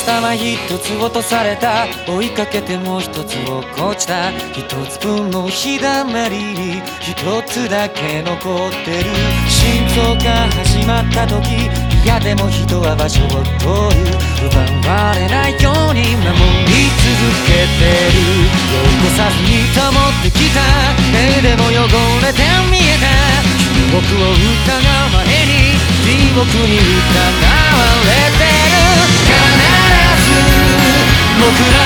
ス玉一つ落とされた。追いかけてもう一つ落っこちた。一つ分の日だまりに。一つだけ残ってる。心臓が始まった時。嫌でも人は場所を取る。奪われないように守り続けてる。汚さずに保ってきた。目でも汚れて見えた。僕を疑う前に。僕に疑わ僕ら